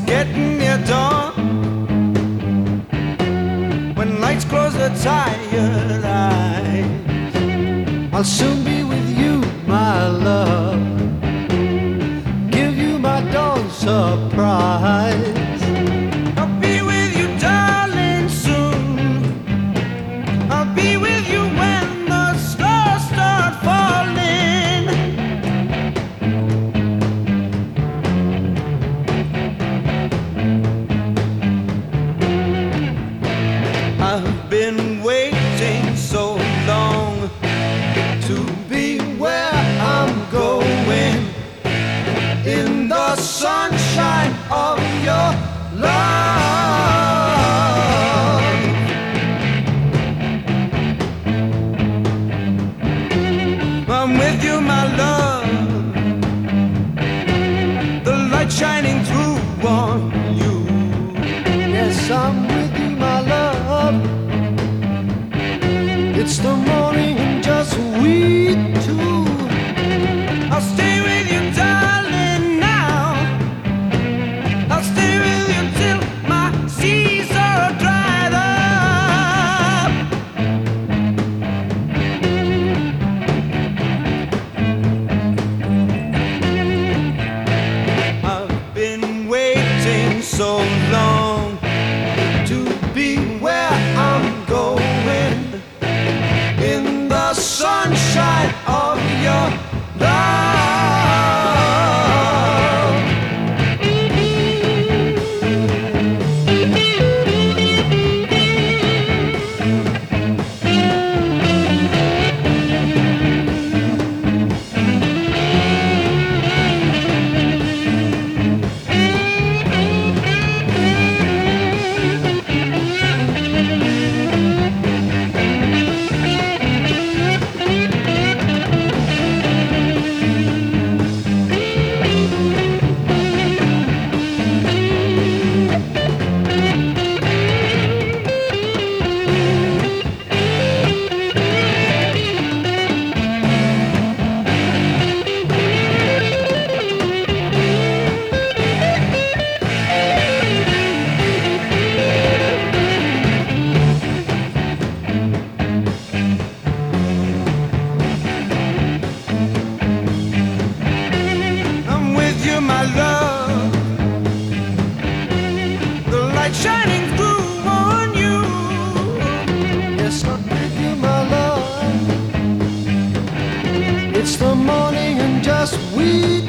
getting near dawn. When lights close the tired eyes, I'll soon be with you, my love. Give you my dawn surprise. To be where I'm going in the sunshine of your love. I'm with you, my love. The light shining through on you. Yes, I'm with you, my love. It's the and It's the morning and just we